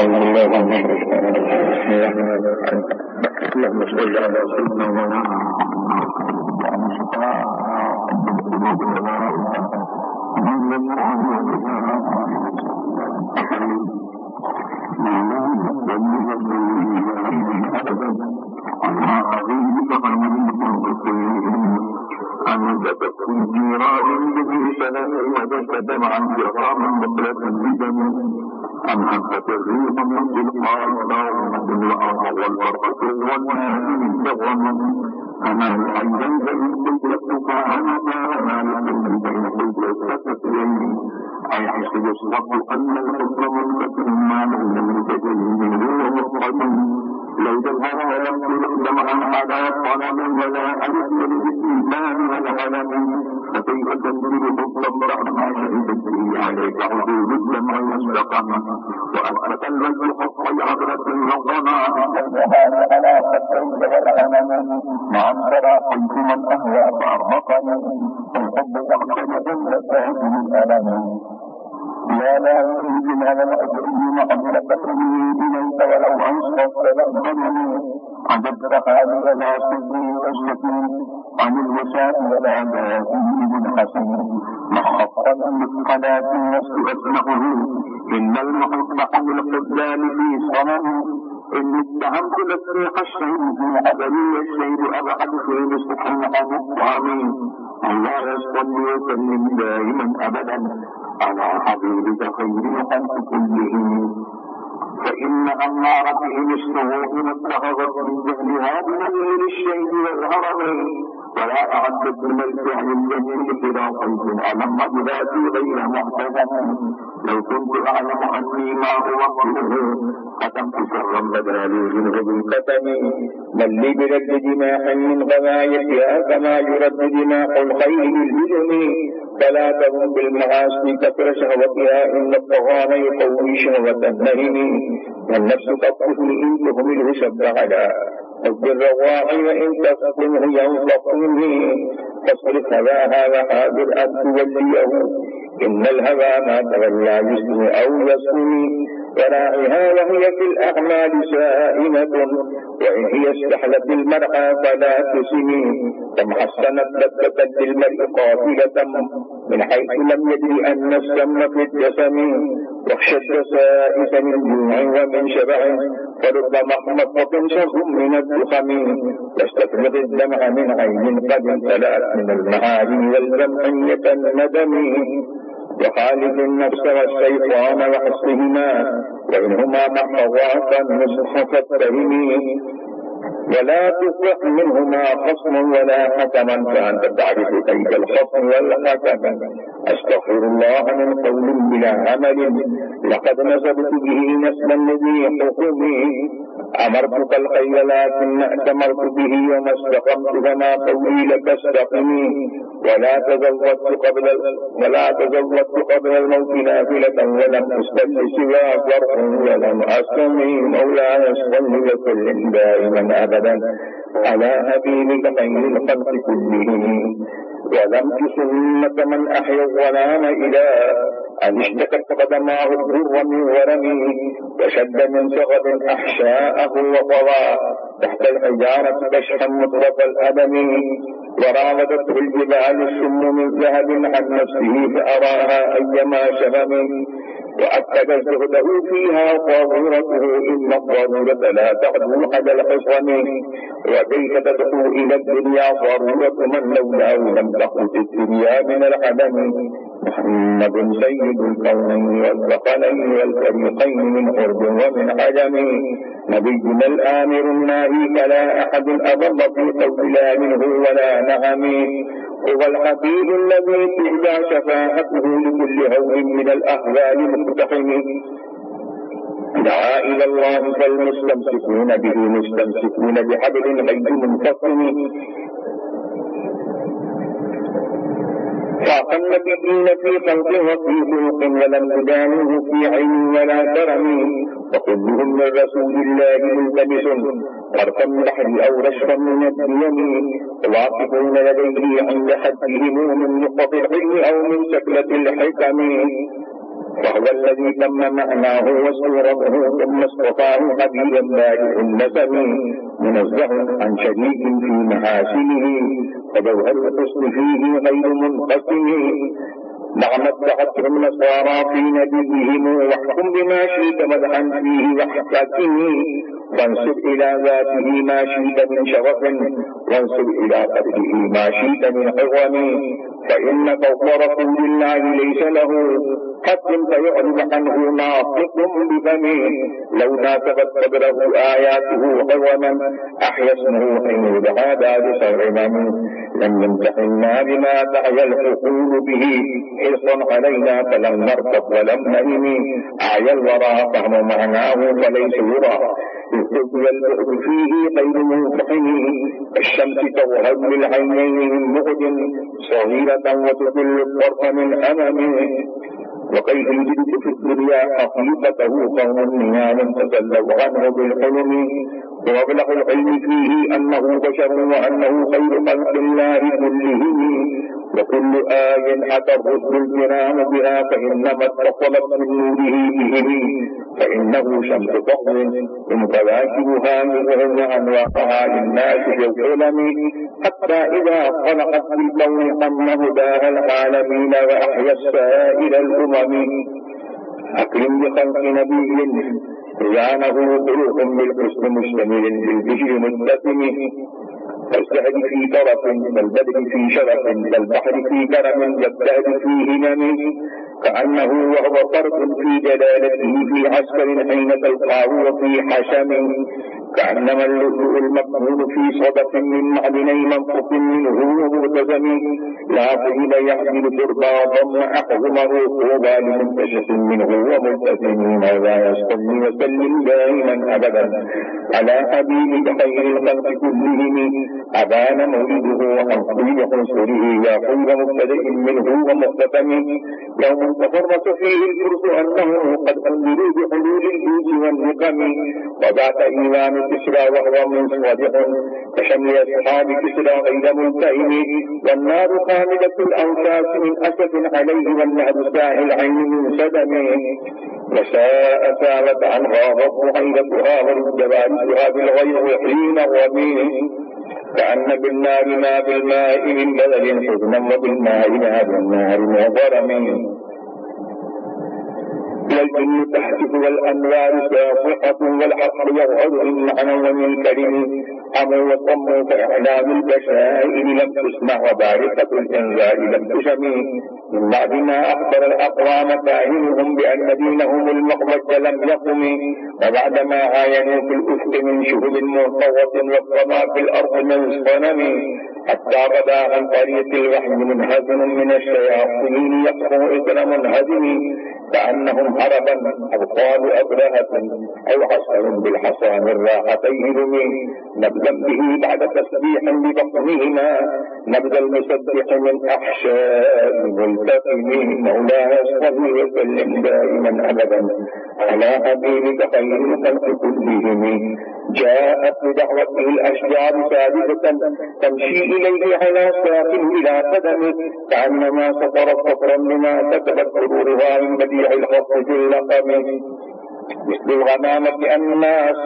اللهم صل على سيدنا عن مقلة أم أنبت الريح من تلقاء النار والأرض والبرق والناس دوما أما أيضا فإن أنا ما لكم بين قبلة أي حسب الصدق أن الحكم منفك ما لم يتجلي ومقرم ليس الهوى يمكن دمعا على طلب ولا ألف للاستهزاء والعلم فكيف تنزل حكم بعد ما شهدت وأثبت الوجه مع من أهوى فأرهقني الحب من لا يريد هذا إليك ولو أنصت لأخذني عجبت لا صدري عن الوساء ولا من حسن إن المحب عن في صنم إن اتهمت تسريح الشيء في عدلي الشيء أبعد في مسحن عن الله يصلي وسلم دائما أبدا على حبيبك خير الخلق كلهم. فإن أمار بهم السهول اتخذت من جهلها بنذير الشيء والهرم ولا أعدت من الفعل الجميل خلافيت ألم بذاتي غير محتدم لو كنت أعلم أني ما أوقفه ختمت سرا بدا من من لي برد من كما يرد جماح الخيل فلا تهم بالمعاصي، كثر شهوتها إن الطغام يقوي شهوة النهم والنفس إن تهمله على وإن تسقمه ينطق منه فاصرف هواها وحاذر أن توليه إن الهوى ما تولى يسمي أو يسمي وراعها وهي في الأعمال سائمة. وإن هي استحلت المرعى فلا تسمي. كم حسنت لذة للمرء قاتلة من حيث لم يدري أن السم في الجسم واخشى الدسائس من جوع ومن شبع فرب مخمصة شر من الدخم واستفرغ الدمع من عين قد امتلأت من المعاني والجمعية الندم وخالف النفس والشيطان وحسنهما وإنهما محفظات النصح فاتهمي ولا تصلح منهما خصم ولا حكما فأنت تعرف كيف الخصم والحكم. أستغفر الله من قول بلا عمل. لقد نسبت به نسل الذي حكمي أمرتك الخير لكن أتمرت به وما استقمت فما قولي لك استقمي ولا تزودت قبل ولا تزودت قبل الموت نافلة ولم أستل سوى فرق ولم أستمي مولاي صل وسلم دائما أبدا. على حبيبك خير الخلق كلهم. ولم سنة من أحيا الظلام إلى أن اشتكت قدماه الضر من ورمه وشد من سغب أحشاءه وطوى تحت الحجارة كشفا مطرف الأدم وراودته الجبال السم من ذهب عن نفسه فأراها أيما شمم وأكد زهده فيها طاغورته إن الضرورة لا تعدو على الحصن وكيف تدعو إلى الدنيا ضرورة من لولاه لم تخرج الدنيا من العدم محمد سيد الكونين والثقلين والفريقين من قرب ومن عجم. نبينا الآمر الناهي فلا أحد أضل في قول لا منه ولا نعم هو الحبيب الذي تهدى شفاعته لكل هول من الأحوال مقتحم. دعا إلى الله فالمستمسكون به مستمسكون بحبل غير منفصل. فاق النبيين في خلق وفي خلق ولم تدانه في عين ولا كرم وكلهم من رسول الله ملتبس فرقا البحر أو رشفا من الديم واقفون لديه عند حده من نقط العلم او من شكلة الحكم وهو الذي تم معناه وصورته ثم اصطفاه قبيلا بارئ النسب منزه عن شريك في محاسنه فجوهر الحسن فيه غير منقسم. نعم اتخذتهم نصارى في نبيهم واحكم بما شئت مدحا فيه واحتكمه وانسب إلى ذاته ما شئت من شرف. وانسب إلى قدره ما شئت من عظم. فإن فوق رسول الله ليس له. حق فيعرض عنه ناطق بفمه لو ناسبت قدره آياته عظما أحيا اسمه حين لم يمتحنا بما تعيا الحقول به حرصا علينا فلم نرتب ولم نهم أعيا الورى فهم معناه فليس يرى. فيه غير منفحم الشمس توهب للعينين من مغد، صغيرة الطرف من وكيف يجد في الدنيا حقيقته قوم نيام تسلوا عنه بالحلم ومبلغ العلم فيه أنه بشر خير خلق الله كلهم وكل أتى الرسل الكرام بها فإنما اتصلت من نوره بهم فإنه شمس فضل للناس في الظلم حتى إذا خلقت العالمين وأحيا السائر الأمم العالمين أكرم بخلق نبي ريانه خلق بالحسن مشتمل بالبشر متسم فالسهد في طرف كالبدر في شرف كالبحر في كرم يبتهد في همم كأنه وهو فرد في جلالته في عسكر حين تلقاه وفي حشم كأنما اللؤلؤ المكنون في صدف من معدني منطق منه ومرتزم لا قيل يحمل تربى ضم أحزمه طوبى لمنتشف منه وملتزم هذا يصلي وسلم دائما أبدا. على حبيب خير الخلق كلهم. أبان مولده وعن كل عنصره يا خير مبتدئ منه ومختتم. يوم تفرس فيه الفرس أنه قد أنزلوا بحلول الجوز والنقم. وبعد إيمان كسرى وهو من صادق كشمل أصحاب كسرى غير ملتئم والنار خامدة الأنفاس من أسد عليه والنهر ساعي العين من سدم وساء سالت عنها رب حيلتها ورد بالغير حين الرميم كأن بالنار ما بالماء من بدل حزنا وبالماء ما بالنار وضرم والجن تحتف والأنوار سافقة والحق يظهر المعنى ومن كريم أمر وصم كإعلام البشائر لم تسمع وبارقة الإنزال لم تشمي. من بعد ما أخبر الأقوام كاهنهم بأن دينهم المخرج لم يقم. وبعدما عاينوا في الأفق من شهب مرتوة والصلاة في الأرض من صنم. حتى بدا عن طريق الوحي منهزم من الشياطين يقرأ إثر منهزم كأنهم هربا أبطال أبرهة أو عسكر بالحصان الراحتين رمي نبذا به بعد تسبيح ببطنهما نبذا المسبح من أحشاء ملتقم مولاي صلي وسلم دائما أبدا. على حبيبك خير الخلق كلهم. جاءت بدعوته الأشجار سادسة تمشي إليه على ساق إلى قدمه كأنما سطرت سطرا لما كتبت قدورها من بديع الخط في اللقم مثل الغمامة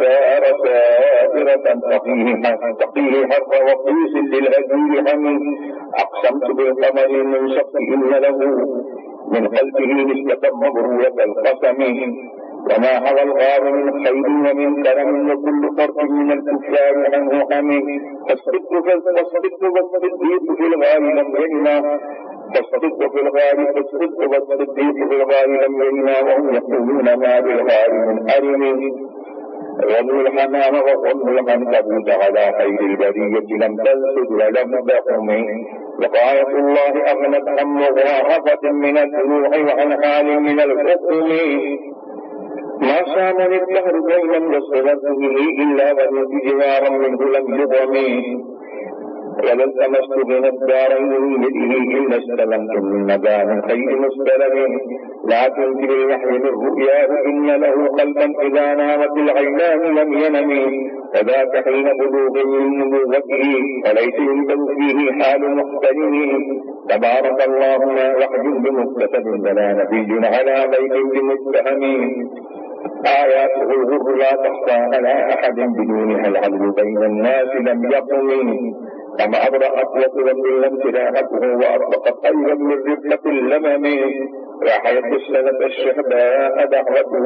سار سائرة تقيه وقيس حمي أقسمت بالقمر من له من قلبه مبرورة القسم۔ وما هوى الغار من خير ومن كرم وكل فرق من الكفار عنه حمي فالصدق فالصدق والصديق في الغار لم ينما فالصدق في الغار فالصدق والصديق في الغار لم ينما وهم يقولون ما بالغار من أرم وضو الحمام وظن المنكبوت على خير البرية لم تنسد ولم تقم وقاية الله أغنت عن مضاعفة من الدروع وعن حال من الحكم ما سامن الدهر بينا وصلت إلا وجد جوارا منه لم يضم ولن تمست من الدارين بإذنه إلا استلمت من مكان خير مستلم لا تنكر الوحي من إن له قلبا إذا نامت العينان لم ينم فذاك حين بلوغ من نبوته وليس ينبذ فيه حال مختلف تبارك الله ما وحي ولا نبي على بيت بمتهم آياته الغر لا تخفى على أحد بدونها العدل بين الناس لم يقم كما أبرأت وتذل امتلاءته وأطلقت أيضا من رفقة اللمم. وحيث السنة الشهداء دعوته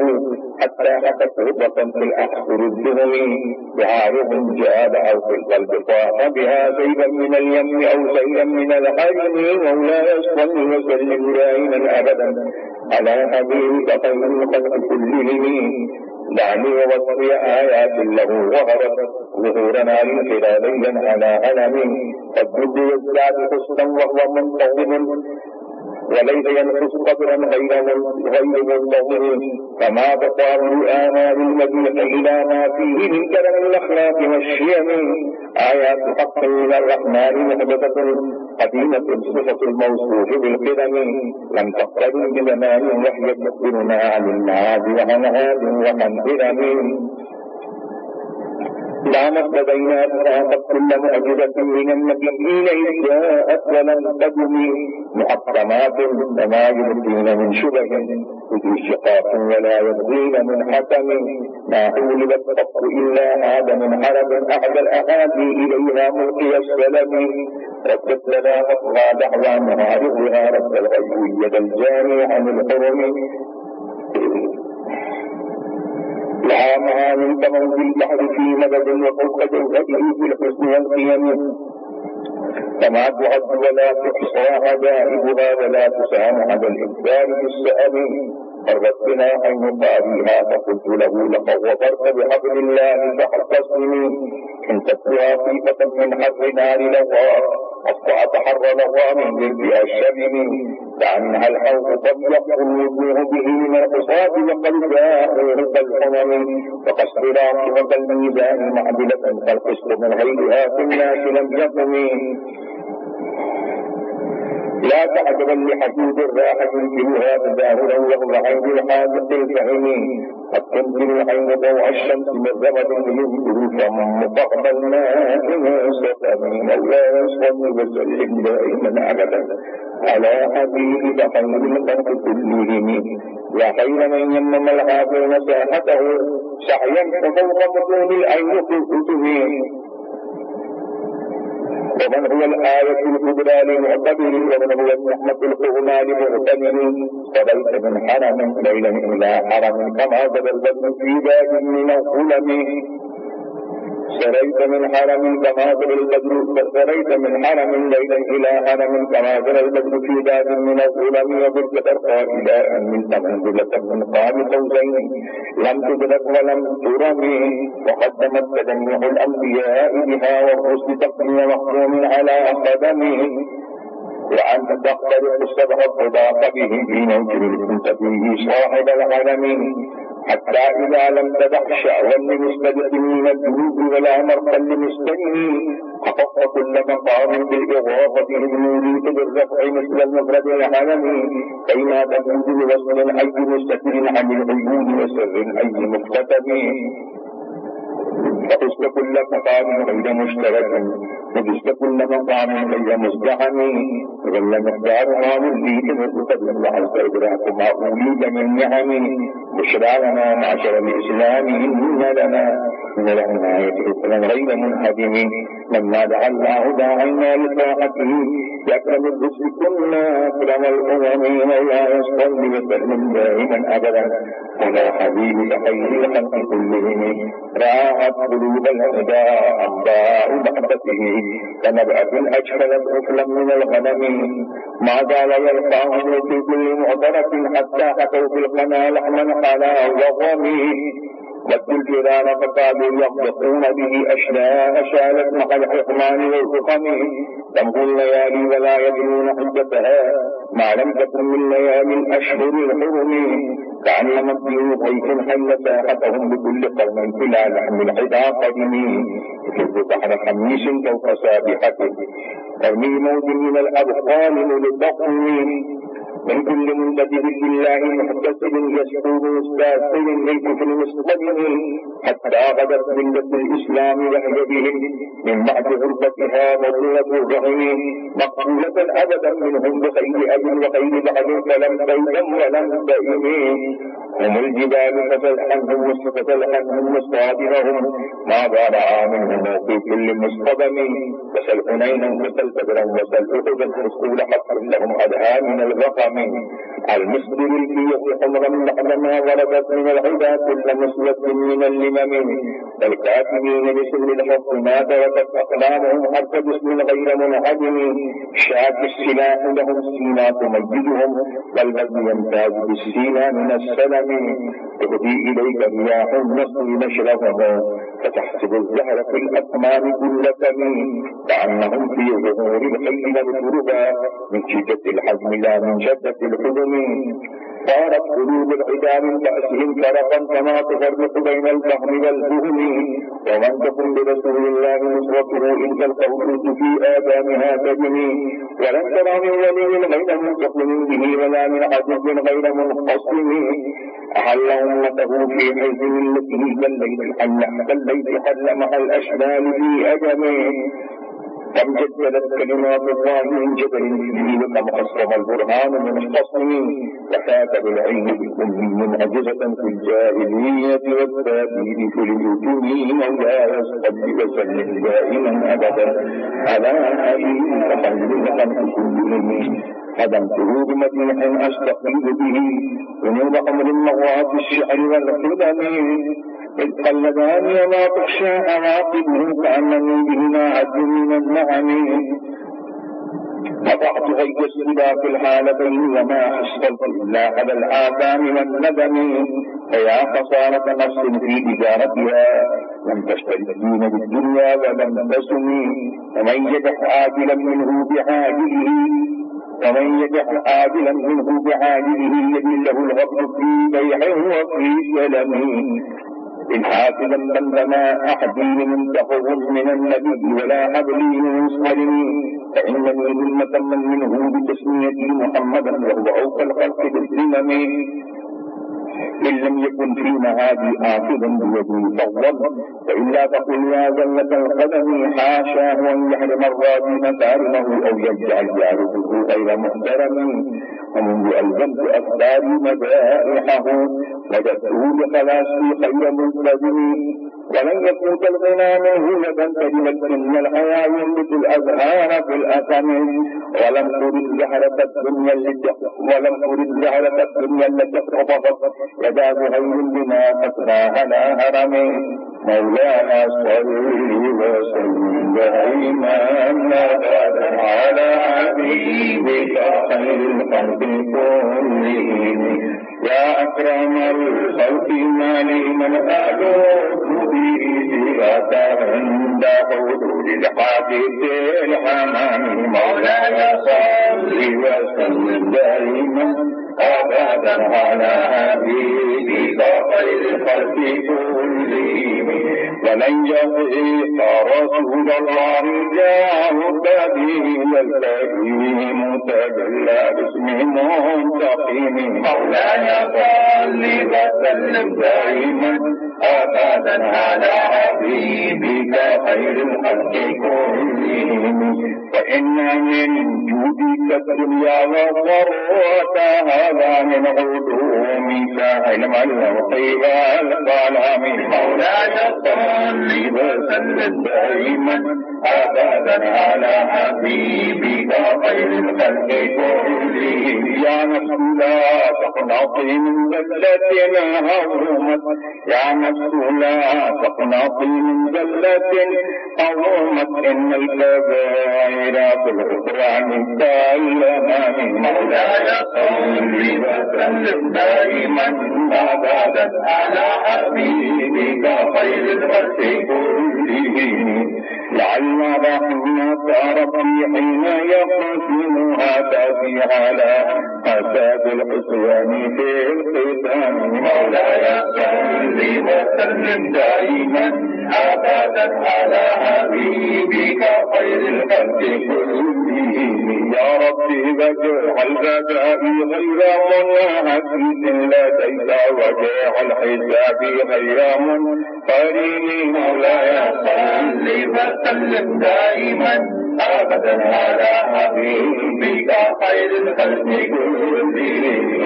حتى حكت ربة في الأحفر الدهم بعارض جاد أو في القلب طاح بها سيبا من اليم أو سيلا من الحرم مولاي صل وسلم دائما أبدا. على حبيبك خير الخلق كلهم دعني ووصي آيات له وغرت ظهورنا للخلال خلاليا على علم قد بدي الزاد حسنا وهو منتظم وليس ينقص قدرا غير غير منتظر كما بقى آمال المدينة إلى ما فيه من كلام الأخلاق والشيم آيات حق من الرحمن محدثة قديمة صفة الموصوف بالقدم لم تقترن بزمان وحي تخبرنا عن المعاد وعن هاد وعن دامت لدينا فراقت كل معجزة من النبيين إذ جاءت ولم تدم محطمات وما يبدين من شبه إذ شقاق ولا يبغين من حكم ما حولبت قط إلا هذا من حرب أحد الأحادي إليها ملقي السلم، ردت لنا فقها دعوى معارضها رد الغيوية الجامع عن الحرم. لها معان كموج البحر في مدد وفوق جوهته في الحسن والقيم فما تعد ولا تحصى عجائبها ولا تسام على الإبدال بالسأل قربت بنا عين طاريها فقلت له لقد وفرت بحبل الله فاحتصني إن تتلها خيفة من حر نار لظى أصبحت حر لظى من جلدها الشبم لعنها الحوض قد يقر الوجوه به من الحصاد وقد جاء رب الحمم وقصد راقبة الميزان معدلة فالقسط من غيرها في الناس لم يقم. لا تعجبا لحدود الراحة يمكنها تظاهرا وهو عين الحاجة الفهم قد تنزل العين ضوء الشمس من رمد ينزل فم مقبل ماء سلام مولاي صل وسلم دائما ابدا على حبيب خير الخلق كلهم؟ يا من يمم الحافظ ساحته سعيا فوق بطون العين في الكتب. ومن هو الآية الكبرى لمعتبر ومن هو النعمة الكبرى لمعتبر فليس من حرم ليلا إلى حرم كما تبلد في باب من الظلم سريت من حرم كما جرى البدر سريت من حرم ليلا إلى حرم كما جرى البدر في باب من الظلم وبرك ترقى إلى أن من منزلة من قام قوسين لم تدرك ولم ترمي وقدمت تجمع الأنبياء بها والرسل تقدم مخدوم على قدمه وأن تخترق السبع الطباق به في موج كنت فيه صاحب العالمين حتى إذا لم تدع شعوا لمستجدين من ولا مرقا لمستنه حفظت كل مقام بالإضافة المولي بالرفع مثل المفرد العالمي كيما تفوز بوصل الحي مستتر عن العيون وسر الحي مكتتب فقست كل مقام غير مشترك وجزت كل مقام غير مزدحم وظل مقدار ما وليت وتقدم الله عز وجل ما أوليك من نعم بشرى لنا معشر الإسلام إن لنا من العناية حسنا غير منهدم لما دعا الله داعينا لطاعته يكرم الرسل كنا أكرم الأمم ولا يصلي وسلم دائما أبدا على حبيبك خير الخلق كلهم راعت قلوب الهدى أنباء محبته كنبأة أجفلت أكلا من الغنم ما زال يرفعه في كل معبرة حتى أتوا في القناة لحما على وضمه ودوا الجيران فكادوا به أشلاء شالت مع الحكمان والحكم تمضي الليالي ولا يدرون حجتها، ما لم تكن من ليالي الأشهر الحرم. كأنما الدين ضيف حل ساحتهم بكل قوم بلا لحم الحدا قدمي يحب بحر خميس فوق سابحته. ترمي موج من الأبطال للضخم من كل منتجب بالله محتسب يسكون مستاثر ليس في المستقبل حتى غدت ملة الإسلام وهي بهم من بعد غربتها وظلة الرحم مقبولة أبدا منهم بخير أب وخير بعد فلم تيم ولم تئم هم الجبال فتلحنهم فتلحنهم مصادرهم ما ضاع منهم في كل مصطدم وسل حنينا وسل بدرا وسل أحدا رسول حق لهم أدهى من الغفر میں المصدر الكية حمرا لحظما ولدت من العدا كل مسلة من اللمم والكاتبين بسر الحق ما تركت أقلامهم حتى باسم غير منعدم شاك السلاح لهم سينا تمجدهم والبدن يمتاز بالسينا من السلم. تهدي إليك رياح النصر نشرهم فتحسب الزهر في الأكمام كل فم كأنهم في ظهور الخيل والتربى من شدة الحزم لا من شدة شدة الحزن صارت قلوب العدا من بأسهم فرقا كما تفرق بين الفهم والفهم ومن تكن برسول الله نصرته إن تلقوه في آدامها تجني ولن ترى من ولي غير منتقم به ولا من عجز غير منقسم أحل أمته في حزن التي كالليل حل كالليل حل مع الأشمال في أجمه. كم جدلت كلمات الله من جبل فيه وكم البرهان من خصم وفات بالعلم بالأم من أجزة في الجاهلية والتابير في اليتم لا صل وسلم دائما أبدا على أبي فخير خلق كلهم خدمته بمديح أستقيد به. ونور أمر المغوات الشعر والخدم إذ قلداني ما تخشى عواقبه كأنني بهما عد من النعم. قطعت غي السبا في الحالتين وما حصلت إلا على الآثام والندم. فيا خسارة نفس في تجارتها. لم تشتري الدين بالدنيا ولم تسمي. ومن يدح عاجلا منه بعاجله ومن يدح عاجلا منه بعاجله يجد له الغفر في بيعه وفي سلمه إن حافظا بلما أحدي من تخوف من النبي ولا حبلي من صلمي فإنني ذمة من منه بتسميتي محمدا وهو أوفى الخلق بالذمم. إن لم يكن في معادي آخذا بيدي فضل فإلا تقل يا زلة القدم حاشاه أن يحرم الراضي مكارمه أو يجعل جاره غير محترم. ومنذ ألزمت أفكاري مدائحه، وجدته بخلاصي خير ملتزم ولن يفوت الغنى منه لبن كلمة من الحياة ينبت الأزهار في الأثم ولم ترد زهرة الدنيا ولم ترد زهرة الدنيا التي اختطفت يدا غير بما فترى على هرم مولانا صل وسلم دائما ابدا على حبيبك خير الخلق كلهم يا اكرم الخلق ما من به سواك عند حدود الحادث الحمام مولانا صل وسلم دائما أبدا على حبيبك خير الخلق كلهم ولن يضيق رسول الله منتقم مولاي صل وسلم دائما أبدا على حبيبك خير الخلق كلهم فإن من جودك الدنيا وضرتها هذا من علومك علم الوحي والكلام مولاي صل وسلم دائما. ابدا على حبيبك خير الخلق كلهم يا نفس لا تقنطي من ذلة هرمت يا نفس لا تقنطي من ذلة هرمت إن الكبائر في الغفران تعلم مولاي صل وسلم دائما ابدا على حبيبك خير الخلق كلهم وجعلنا باقينا تارة لحين يقاسمها تأتي أساد العصيان في الختام مولاي صل وسلم دائما أبدا على حبيبك خير الخلق كلهم يا ربي واجعل رجائي غير منعكس لديك واجعل حسابي غير مولاي صل وسلم دائما ابدا على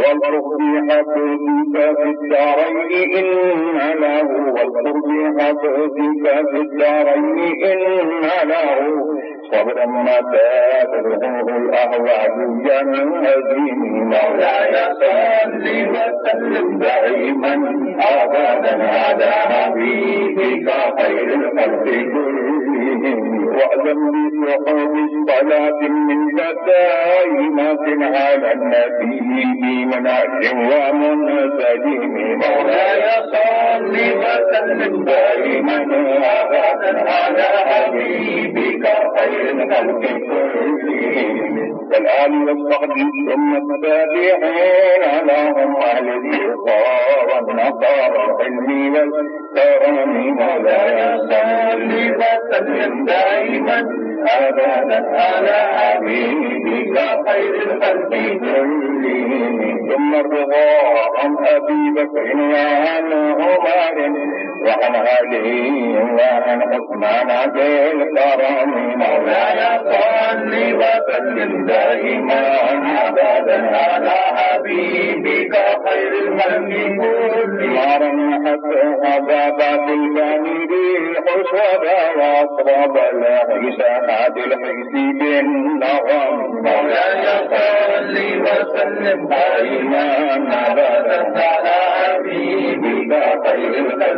ومرجح فوتك في الدارين إن له ومرجح فوتك في الدارين إن له صبرا متى تدعوه الاهوال جنة مولاي صل وسلم دائما ابدا على حبيبك خير الخلق كلهم واعلم بصحب الصلاة من دائمة على النبي بمنعش ومنسلم مولاي صل وسلم دائما ابدا على حبيبك خير والآل والصحب ثم التابعين لهم أهل الإرقاء والنقار العلم والكرم مولاي صل وسلم دائما أبدا على حبيبك خير الخلق كلهم ثم الرضا عن أبي بكر وعن عمر وعن آله وعن عثمان عجل كرم مولانا صل وسلم دائما عبادا على حبيبك خير المن نارا حتى أبابات البني بالحسد وأطرب العيسى ساعات الحيث بالنغم. مولانا صل وسلم دائما عبادا على حبيبك خير المن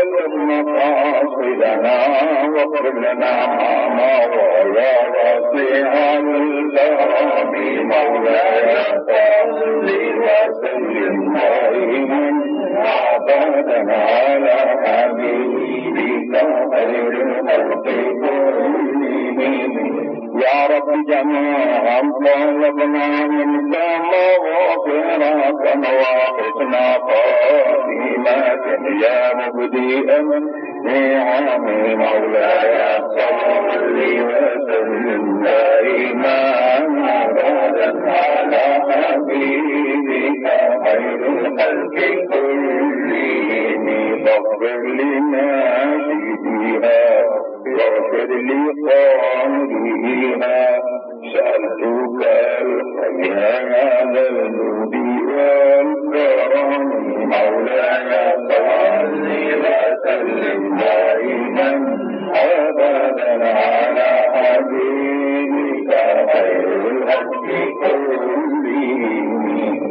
اللهم اغفر لنا ما مولانا سيعان الكرم مولانا صل وسلم دائما عبادنا على حبيبك خير الخلق كلهم يا خاتمة يا مبدئا نعم مولاي صل وسلم دائما ابدا على حبيبك خير الخلق كلهم فاغفر لنا فيها واغفر لي سألتك الحجان للجود والكرم مولانا فعلي وسلم دائما أبدا على حبيبك خير الخلق كلهم